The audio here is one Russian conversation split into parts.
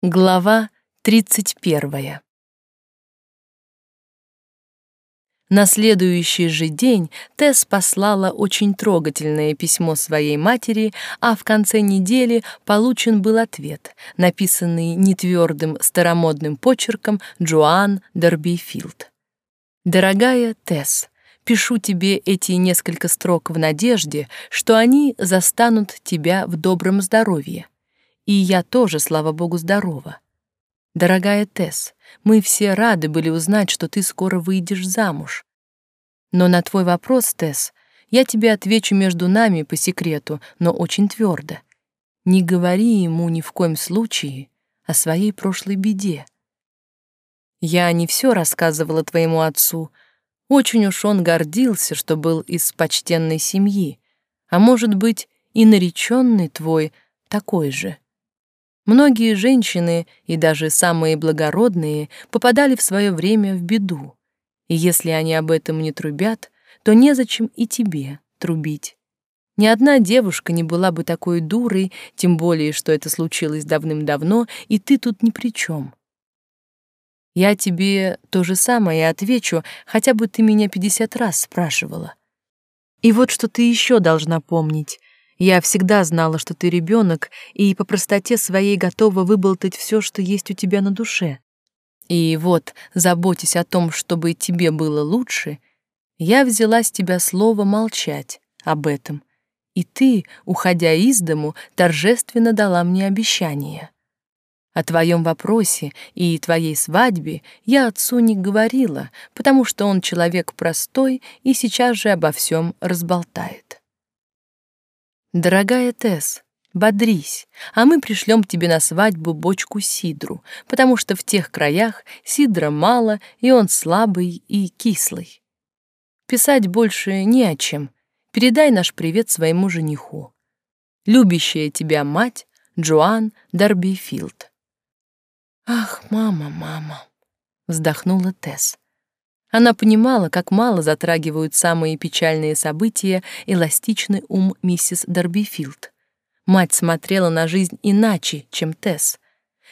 Глава 31. На следующий же день Тесс послала очень трогательное письмо своей матери, а в конце недели получен был ответ, написанный нетвердым старомодным почерком Джоан Дербифилд. «Дорогая Тесс, пишу тебе эти несколько строк в надежде, что они застанут тебя в добром здоровье. И я тоже, слава богу, здорова. Дорогая Тесс, мы все рады были узнать, что ты скоро выйдешь замуж. Но на твой вопрос, Тесс, я тебе отвечу между нами по секрету, но очень твердо. Не говори ему ни в коем случае о своей прошлой беде. Я не все рассказывала твоему отцу. Очень уж он гордился, что был из почтенной семьи, а может быть, и нареченный твой такой же. Многие женщины, и даже самые благородные, попадали в свое время в беду. И если они об этом не трубят, то незачем и тебе трубить. Ни одна девушка не была бы такой дурой, тем более, что это случилось давным-давно, и ты тут ни при чем. Я тебе то же самое отвечу, хотя бы ты меня пятьдесят раз спрашивала. И вот что ты еще должна помнить. Я всегда знала, что ты ребенок, и по простоте своей готова выболтать все, что есть у тебя на душе. И вот, заботясь о том, чтобы тебе было лучше, я взяла с тебя слово молчать об этом. И ты, уходя из дому, торжественно дала мне обещание. О твоем вопросе и твоей свадьбе я отцу не говорила, потому что он человек простой и сейчас же обо всем разболтает. Дорогая Тесс, бодрись, а мы пришлем тебе на свадьбу бочку сидру, потому что в тех краях сидра мало, и он слабый и кислый. Писать больше не о чем. Передай наш привет своему жениху. Любящая тебя мать Джоан Дарбифилд. Ах, мама, мама, вздохнула Тесс. Она понимала, как мало затрагивают самые печальные события эластичный ум миссис Дорбифилд. Мать смотрела на жизнь иначе, чем Тесс.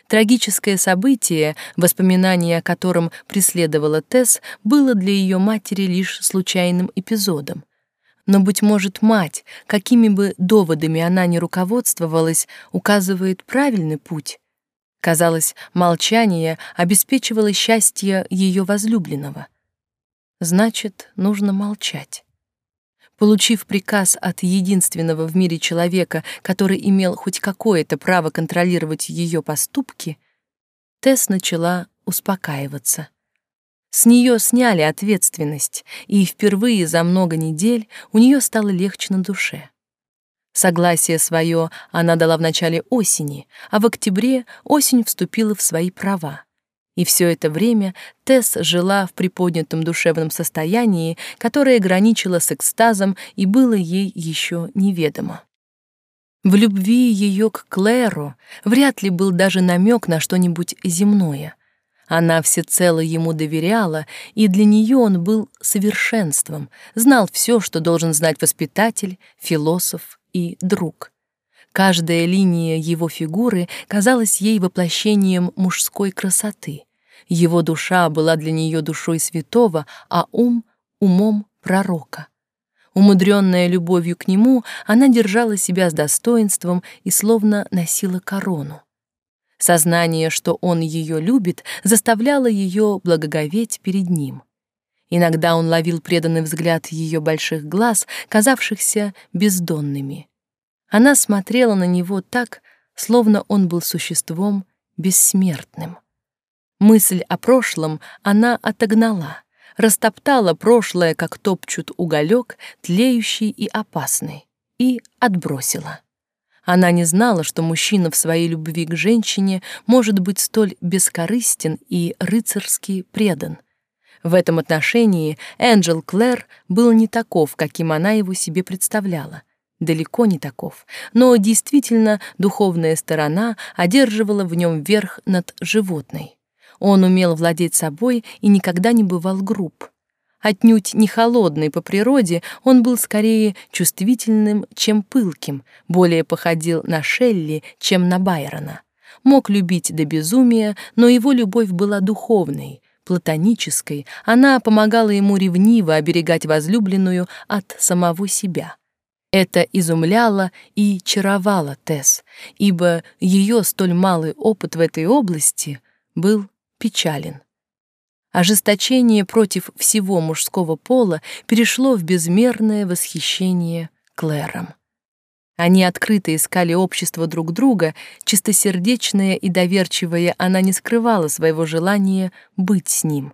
Трагическое событие, воспоминание о котором преследовала Тесс, было для ее матери лишь случайным эпизодом. Но, быть может, мать, какими бы доводами она ни руководствовалась, указывает правильный путь. Казалось, молчание обеспечивало счастье ее возлюбленного — значит, нужно молчать. Получив приказ от единственного в мире человека, который имел хоть какое-то право контролировать ее поступки, Тесс начала успокаиваться. С нее сняли ответственность, и впервые за много недель у нее стало легче на душе. Согласие свое она дала в начале осени, а в октябре осень вступила в свои права. И все это время Тесс жила в приподнятом душевном состоянии, которое граничило с экстазом и было ей еще неведомо. В любви ее к Клэру вряд ли был даже намек на что-нибудь земное. Она всецело ему доверяла, и для нее он был совершенством, знал все, что должен знать воспитатель, философ и друг. Каждая линия его фигуры казалась ей воплощением мужской красоты. Его душа была для нее душой святого, а ум — умом пророка. Умудренная любовью к нему, она держала себя с достоинством и словно носила корону. Сознание, что он ее любит, заставляло ее благоговеть перед ним. Иногда он ловил преданный взгляд ее больших глаз, казавшихся бездонными. Она смотрела на него так, словно он был существом бессмертным. Мысль о прошлом она отогнала, растоптала прошлое, как топчут уголек, тлеющий и опасный, и отбросила. Она не знала, что мужчина в своей любви к женщине может быть столь бескорыстен и рыцарски предан. В этом отношении Энджел Клэр был не таков, каким она его себе представляла. Далеко не таков, но действительно духовная сторона одерживала в нем верх над животной. Он умел владеть собой и никогда не бывал груб. Отнюдь не холодный по природе, он был скорее чувствительным, чем пылким, более походил на Шелли, чем на Байрона. мог любить до безумия, но его любовь была духовной, платонической, она помогала ему ревниво оберегать возлюбленную от самого себя. Это изумляло и чаровало Тесс, ибо ее столь малый опыт в этой области был печален. Ожесточение против всего мужского пола перешло в безмерное восхищение Клэром. Они открыто искали общество друг друга, чистосердечная и доверчивая она не скрывала своего желания быть с ним.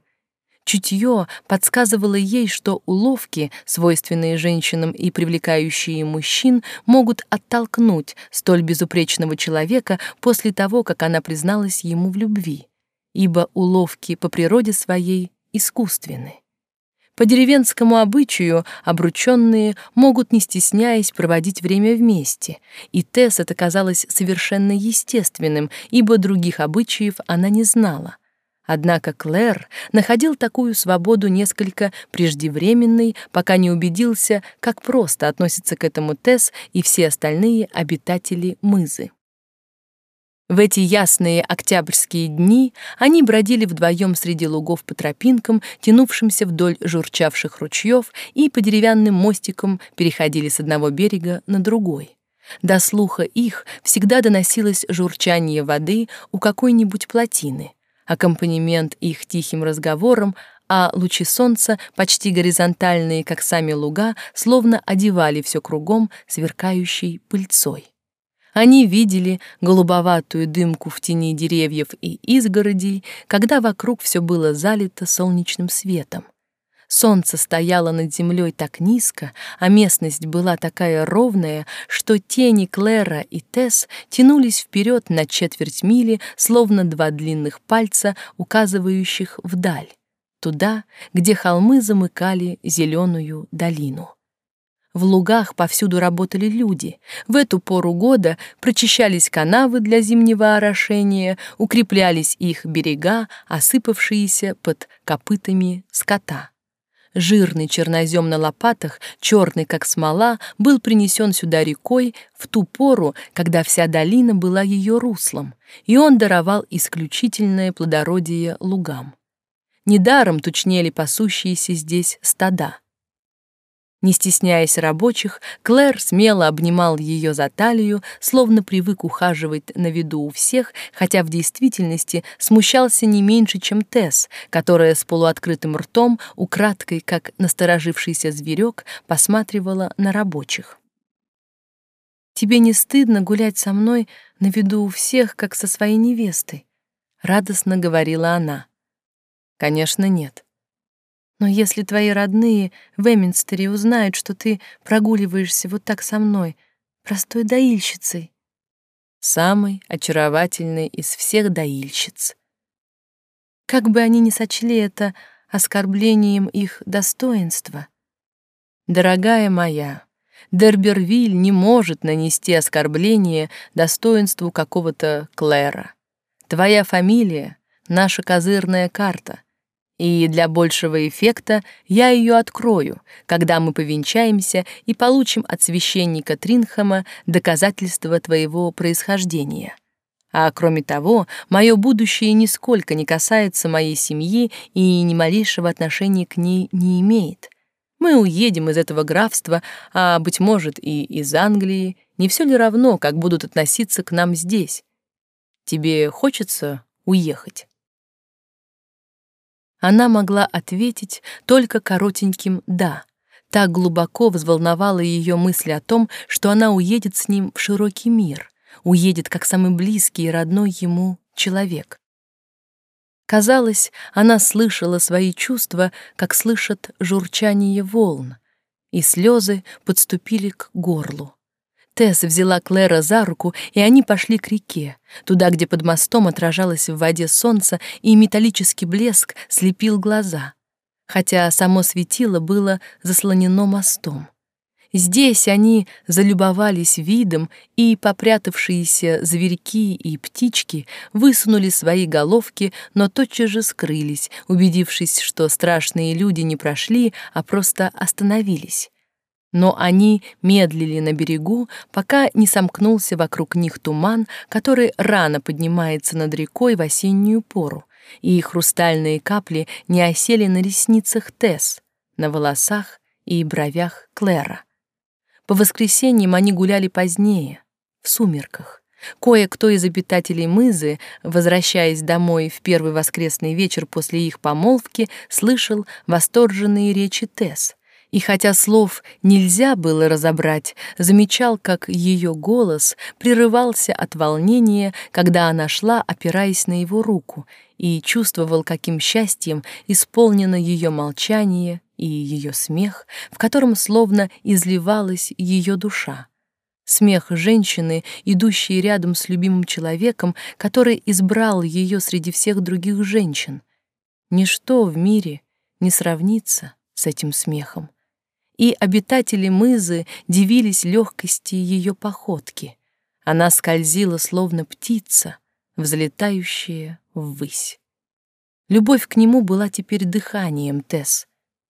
Чутье подсказывало ей, что уловки, свойственные женщинам и привлекающие мужчин, могут оттолкнуть столь безупречного человека после того, как она призналась ему в любви ибо уловки по природе своей искусственны. По деревенскому обычаю обрученные могут, не стесняясь, проводить время вместе, и Тесс это казалось совершенно естественным, ибо других обычаев она не знала. Однако Клэр находил такую свободу несколько преждевременной, пока не убедился, как просто относятся к этому Тесс и все остальные обитатели Мызы. В эти ясные октябрьские дни они бродили вдвоем среди лугов по тропинкам, тянувшимся вдоль журчавших ручьев, и по деревянным мостикам переходили с одного берега на другой. До слуха их всегда доносилось журчание воды у какой-нибудь плотины, аккомпанемент их тихим разговором, а лучи солнца, почти горизонтальные, как сами луга, словно одевали все кругом сверкающей пыльцой. Они видели голубоватую дымку в тени деревьев и изгородей, когда вокруг все было залито солнечным светом. Солнце стояло над землей так низко, а местность была такая ровная, что тени Клэра и Тесс тянулись вперед на четверть мили, словно два длинных пальца, указывающих вдаль, туда, где холмы замыкали зеленую долину. В лугах повсюду работали люди. В эту пору года прочищались канавы для зимнего орошения, укреплялись их берега, осыпавшиеся под копытами скота. Жирный чернозем на лопатах, черный как смола, был принесен сюда рекой в ту пору, когда вся долина была ее руслом, и он даровал исключительное плодородие лугам. Недаром тучнели пасущиеся здесь стада. Не стесняясь рабочих, Клэр смело обнимал ее за талию, словно привык ухаживать на виду у всех, хотя в действительности смущался не меньше, чем Тесс, которая с полуоткрытым ртом, украдкой, как насторожившийся зверек, посматривала на рабочих. «Тебе не стыдно гулять со мной на виду у всех, как со своей невестой?» — радостно говорила она. «Конечно, нет. Но если твои родные в Эминстере узнают, что ты прогуливаешься вот так со мной, простой доильщицей, самой очаровательной из всех доильщиц, как бы они ни сочли это оскорблением их достоинства. Дорогая моя, Дербервиль не может нанести оскорбление достоинству какого-то Клэра. Твоя фамилия — наша козырная карта — и для большего эффекта я ее открою, когда мы повенчаемся и получим от священника Тринхама доказательства твоего происхождения. А кроме того, мое будущее нисколько не касается моей семьи и ни малейшего отношения к ней не имеет. Мы уедем из этого графства, а, быть может, и из Англии. Не все ли равно, как будут относиться к нам здесь? Тебе хочется уехать?» Она могла ответить только коротеньким «да». Так глубоко взволновала ее мысль о том, что она уедет с ним в широкий мир, уедет как самый близкий и родной ему человек. Казалось, она слышала свои чувства, как слышат журчание волн, и слезы подступили к горлу. Тесс взяла Клэра за руку, и они пошли к реке, туда, где под мостом отражалось в воде солнце, и металлический блеск слепил глаза, хотя само светило было заслонено мостом. Здесь они залюбовались видом, и попрятавшиеся зверьки и птички высунули свои головки, но тотчас же скрылись, убедившись, что страшные люди не прошли, а просто остановились. Но они медлили на берегу, пока не сомкнулся вокруг них туман, который рано поднимается над рекой в осеннюю пору, и хрустальные капли не осели на ресницах Тесс, на волосах и бровях Клэра. По воскресеньям они гуляли позднее, в сумерках. Кое-кто из обитателей Мызы, возвращаясь домой в первый воскресный вечер после их помолвки, слышал восторженные речи Тесс. И хотя слов нельзя было разобрать, замечал, как ее голос прерывался от волнения, когда она шла, опираясь на его руку, и чувствовал, каким счастьем исполнено ее молчание и ее смех, в котором словно изливалась ее душа. Смех женщины, идущей рядом с любимым человеком, который избрал ее среди всех других женщин. Ничто в мире не сравнится с этим смехом. И обитатели мызы дивились легкости ее походки. Она скользила, словно птица, взлетающая ввысь. Любовь к нему была теперь дыханием Тесс,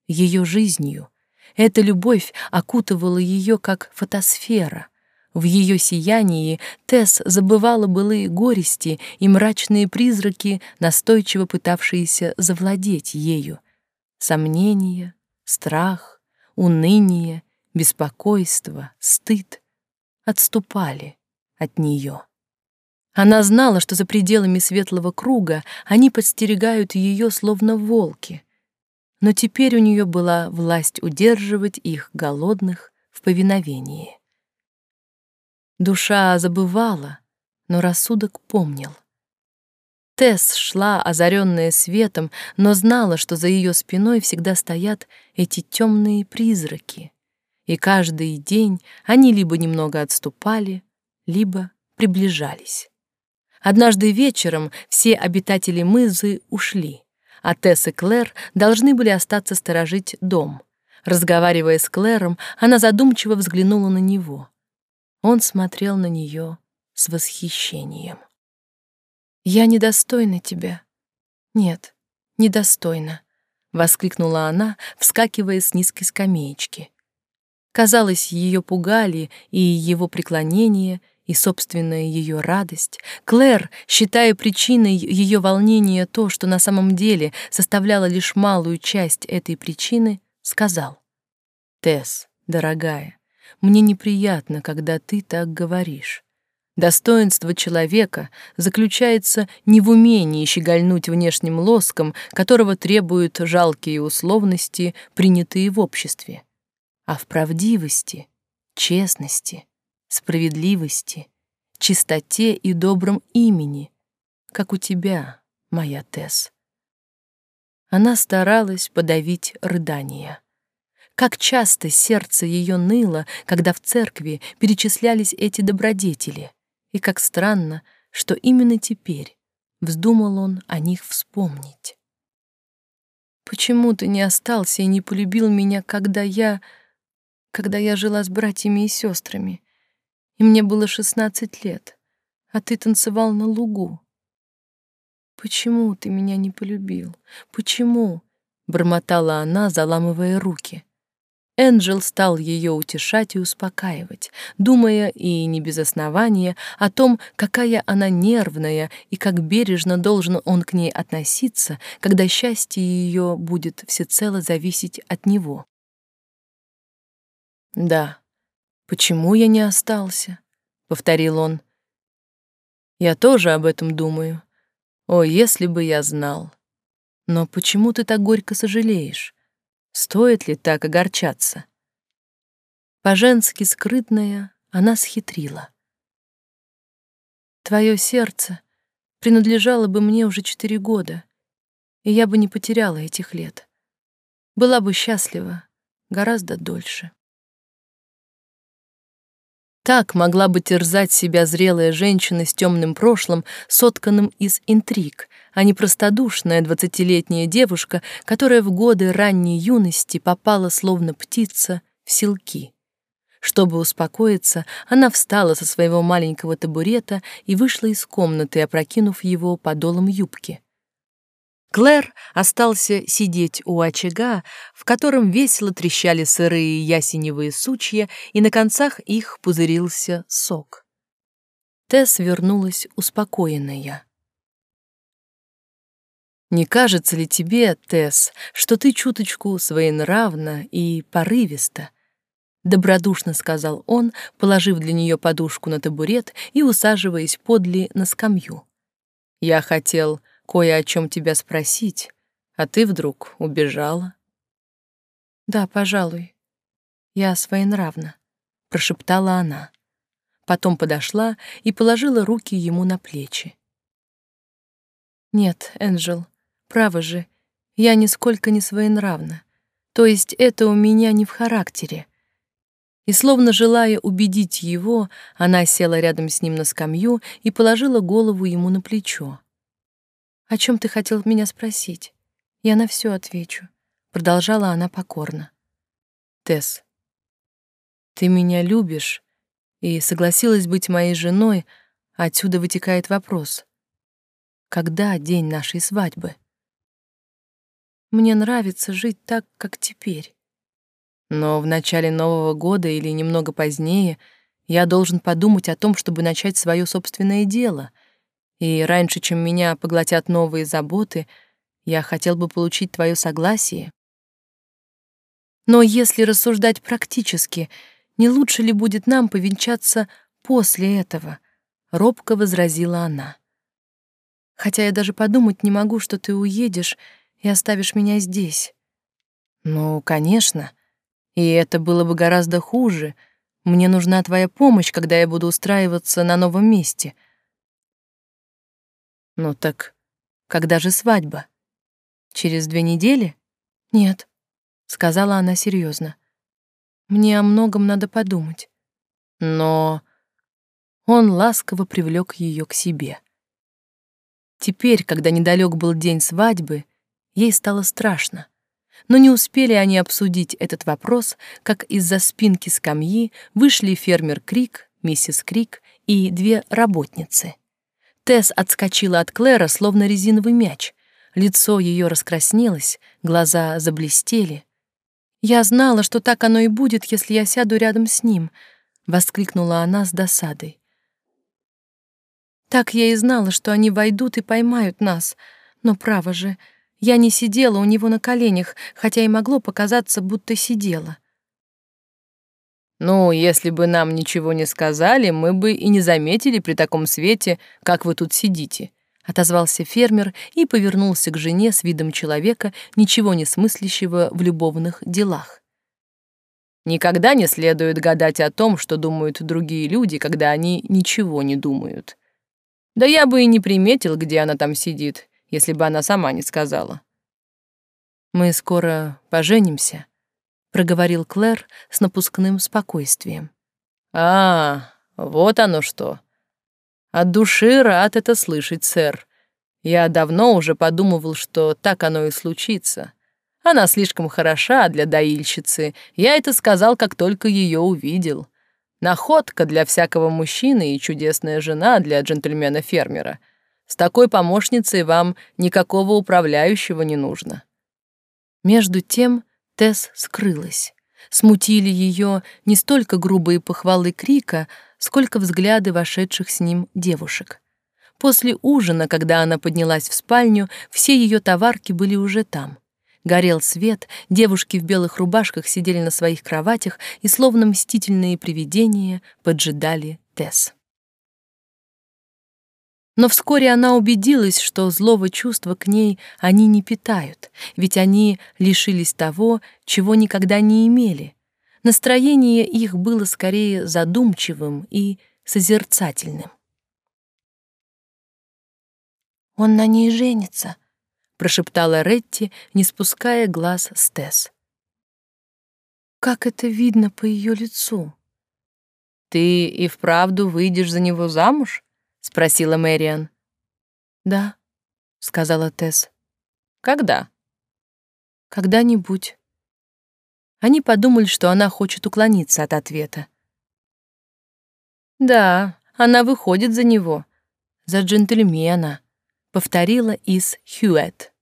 ее жизнью. Эта любовь окутывала ее как фотосфера, в ее сиянии Тесс забывала былые горести и мрачные призраки, настойчиво пытавшиеся завладеть ею. Сомнения, страх, уныние, беспокойство, стыд отступали от нее. Она знала, что за пределами светлого круга они подстерегают ее словно волки, но теперь у нее была власть удерживать их голодных в повиновении. Душа забывала, но рассудок помнил. Тесс шла, озаренная светом, но знала, что за ее спиной всегда стоят эти темные призраки. И каждый день они либо немного отступали, либо приближались. Однажды вечером все обитатели мызы ушли, а Тесс и Клэр должны были остаться сторожить дом. Разговаривая с Клэром, она задумчиво взглянула на него. Он смотрел на нее с восхищением. «Я недостойна тебя». «Нет, недостойна», — воскликнула она, вскакивая с низкой скамеечки. Казалось, ее пугали и его преклонение, и собственная ее радость. Клэр, считая причиной ее волнения то, что на самом деле составляло лишь малую часть этой причины, сказал. «Тесс, дорогая, мне неприятно, когда ты так говоришь. Достоинство человека заключается не в умении щегольнуть внешним лоском, которого требуют жалкие условности, принятые в обществе, а в правдивости, честности, справедливости, чистоте и добром имени, как у тебя, моя Тесс. Она старалась подавить рыдания. Как часто сердце ее ныло, когда в церкви перечислялись эти добродетели, и как странно, что именно теперь вздумал он о них вспомнить. Почему ты не остался и не полюбил меня, когда я... когда я жила с братьями и сестрами, и мне было шестнадцать лет, а ты танцевал на лугу? Почему ты меня не полюбил? Почему? бормотала она, заламывая руки. Энджел стал ее утешать и успокаивать, думая и не без основания о том, какая она нервная и как бережно должен он к ней относиться, когда счастье ее будет всецело зависеть от него. «Да, почему я не остался?» — повторил он. «Я тоже об этом думаю. О, если бы я знал! Но почему ты так горько сожалеешь?» Стоит ли так огорчаться? По-женски скрытная, она схитрила. Твое сердце принадлежало бы мне уже четыре года, и я бы не потеряла этих лет. Была бы счастлива гораздо дольше. Так могла бы терзать себя зрелая женщина с темным прошлым, сотканным из интриг, а не простодушная двадцатилетняя девушка, которая в годы ранней юности попала словно птица в селки. Чтобы успокоиться, она встала со своего маленького табурета и вышла из комнаты, опрокинув его подолом юбки. Клэр остался сидеть у очага, в котором весело трещали сырые ясеневые сучья, и на концах их пузырился сок. Тесс вернулась успокоенная. «Не кажется ли тебе, Тесс, что ты чуточку своенравна и порывиста?» — добродушно сказал он, положив для нее подушку на табурет и усаживаясь подле на скамью. «Я хотел кое о чем тебя спросить, а ты вдруг убежала». «Да, пожалуй, я своенравна», — прошептала она. Потом подошла и положила руки ему на плечи. «Нет, Энджел, право же, я нисколько не своенравна. То есть это у меня не в характере. И словно желая убедить его, она села рядом с ним на скамью и положила голову ему на плечо. «О чем ты хотел меня спросить? Я на все отвечу», — продолжала она покорно. «Тесс, ты меня любишь и согласилась быть моей женой, отсюда вытекает вопрос. Когда день нашей свадьбы?» Мне нравится жить так, как теперь. Но в начале Нового года или немного позднее я должен подумать о том, чтобы начать свое собственное дело. И раньше, чем меня поглотят новые заботы, я хотел бы получить твое согласие. Но если рассуждать практически, не лучше ли будет нам повенчаться после этого? Робко возразила она. Хотя я даже подумать не могу, что ты уедешь и оставишь меня здесь. Ну, конечно. И это было бы гораздо хуже. Мне нужна твоя помощь, когда я буду устраиваться на новом месте. Ну так, когда же свадьба? Через две недели? Нет, сказала она серьезно. Мне о многом надо подумать. Но он ласково привлек ее к себе. Теперь, когда недалек был день свадьбы, ей стало страшно. Но не успели они обсудить этот вопрос, как из-за спинки скамьи вышли фермер Крик, миссис Крик и две работницы. Тесс отскочила от Клэра, словно резиновый мяч. Лицо ее раскраснелось, глаза заблестели. «Я знала, что так оно и будет, если я сяду рядом с ним», — воскликнула она с досадой. «Так я и знала, что они войдут и поймают нас. Но, право же, я не сидела у него на коленях, хотя и могло показаться, будто сидела. «Ну, если бы нам ничего не сказали, мы бы и не заметили при таком свете, как вы тут сидите», — отозвался фермер и повернулся к жене с видом человека, ничего не смыслящего в любовных делах. Никогда не следует гадать о том, что думают другие люди, когда они ничего не думают. Да я бы и не приметил, где она там сидит, если бы она сама не сказала. «Мы скоро поженимся», — проговорил Клэр с напускным спокойствием. «А, вот оно что. От души рад это слышать, сэр. Я давно уже подумывал, что так оно и случится. Она слишком хороша для доильщицы. Я это сказал, как только ее увидел. Находка для всякого мужчины и чудесная жена для джентльмена-фермера — с такой помощницей вам никакого управляющего не нужно». Между тем Тесс скрылась. Смутили ее не столько грубые похвалы крика, сколько взгляды вошедших с ним девушек. После ужина, когда она поднялась в спальню, все ее товарки были уже там. Горел свет, девушки в белых рубашках сидели на своих кроватях и, словно мстительные привидения, поджидали Тесс. Но вскоре она убедилась, что злого чувства к ней они не питают, ведь они лишились того, чего никогда не имели. Настроение их было скорее задумчивым и созерцательным. «Он на ней женится», — прошептала Ретти, не спуская глаз с Тесс. «Как это видно по ее лицу?» «Ты и вправду выйдешь за него замуж?» Спросила Мэриан. Да, сказала Тесс. Когда? Когда-нибудь. Они подумали, что она хочет уклониться от ответа. Да, она выходит за него, за джентльмена, повторила Ис Хьюэт.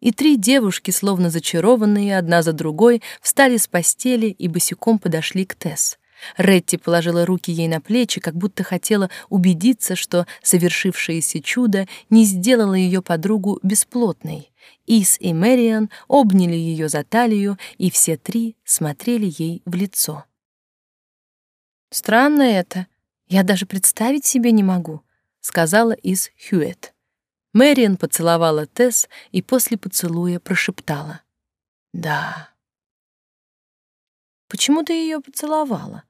и три девушки, словно зачарованные, одна за другой, встали с постели и босиком подошли к Тесс. Ретти положила руки ей на плечи, как будто хотела убедиться, что совершившееся чудо не сделало ее подругу бесплотной. Ис и Мэриан обняли ее за талию, и все три смотрели ей в лицо. «Странно это. Я даже представить себе не могу», — сказала Ис Хьюэт. Мэриан поцеловала Тесс и после поцелуя прошептала. «Да». «Почему ты ее поцеловала?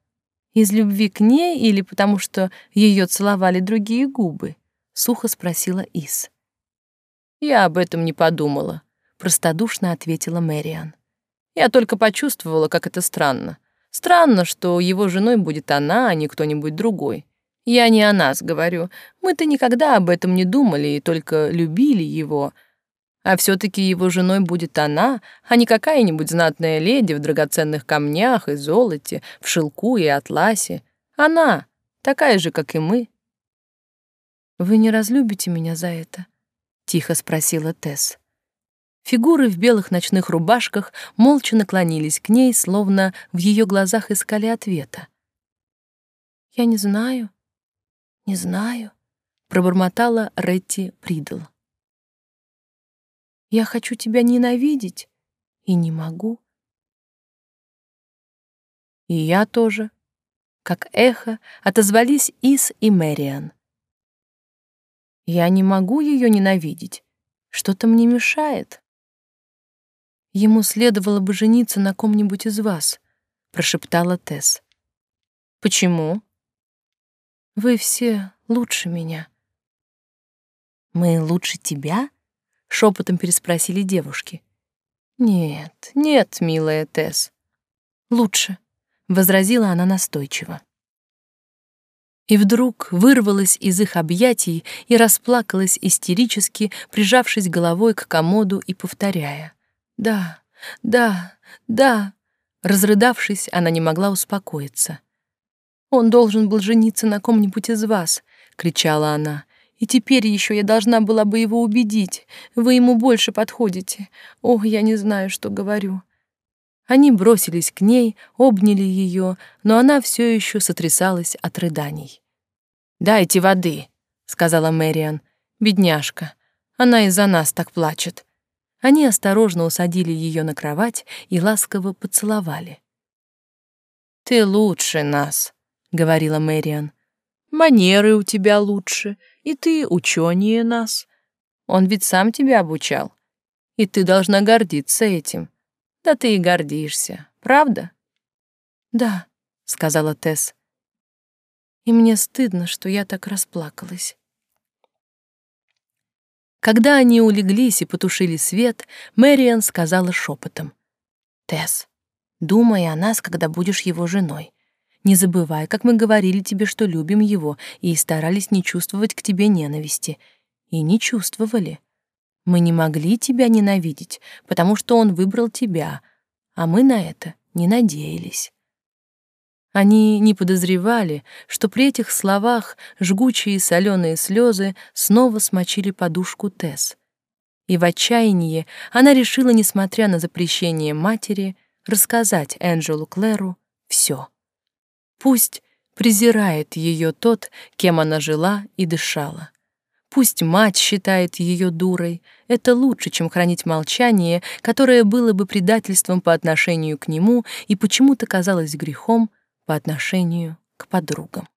Из любви к ней или потому что ее целовали другие губы?» — сухо спросила Ис. «Я об этом не подумала», — простодушно ответила Мэриан. «Я только почувствовала, как это странно. Странно, что его женой будет она, а не кто-нибудь другой. Я не о нас говорю. Мы-то никогда об этом не думали и только любили его. А все таки его женой будет она, а не какая-нибудь знатная леди в драгоценных камнях и золоте, в шелку и атласе. Она, такая же, как и мы. «Вы не разлюбите меня за это?» — тихо спросила Тесс. Фигуры в белых ночных рубашках молча наклонились к ней, словно в ее глазах искали ответа. «Я не знаю», «Не знаю», — пробормотала Ретти Придл. «Я хочу тебя ненавидеть и не могу». И я тоже, как эхо, отозвались Ис и Мэриан. Я не могу ее ненавидеть. Что-то мне мешает. Ему следовало бы жениться на ком-нибудь из вас, прошептала Тесс. Почему? Вы все лучше меня. Мы лучше тебя? Шепотом переспросили девушки. Нет, нет, милая Тесс. Лучше, возразила она настойчиво. И вдруг вырвалась из их объятий и расплакалась истерически, прижавшись головой к комоду и повторяя: "Да, да, да". Разрыдавшись, она не могла успокоиться. Он должен был жениться на ком-нибудь из вас, кричала она. И теперь еще я должна была бы его убедить. Вы ему больше подходите. О, я не знаю, что говорю. Они бросились к ней, обняли ее, но она все еще сотрясалась от рыданий. «Дайте воды», — сказала Мэриан. «Бедняжка, она из-за нас так плачет». Они осторожно усадили ее на кровать и ласково поцеловали. «Ты лучше нас», говорила Мэриан. Манеры у тебя лучше, и ты учёнее нас. Он ведь сам тебя обучал, и ты должна гордиться этим. Да ты и гордишься, правда? Да, сказала Тесс. И мне стыдно, что я так расплакалась. Когда они улеглись и потушили свет, Мэриан сказала шепотом: "Тесс, думай о нас, когда будешь его женой. Не забывай, как мы говорили тебе, что любим его, и старались не чувствовать к тебе ненависти. И не чувствовали. Мы не могли тебя ненавидеть, потому что он выбрал тебя, а мы на это не надеялись. Они не подозревали, что при этих словах жгучие соленые слезы снова смочили подушку Тесс. И в отчаянии она решила, несмотря на запрещение матери, рассказать Энджелу Клэру все. Пусть презирает ее тот, кем она жила и дышала. Пусть мать считает ее дурой, это лучше, чем хранить молчание, которое было бы предательством по отношению к нему и почему-то казалось грехом по отношению к подругам.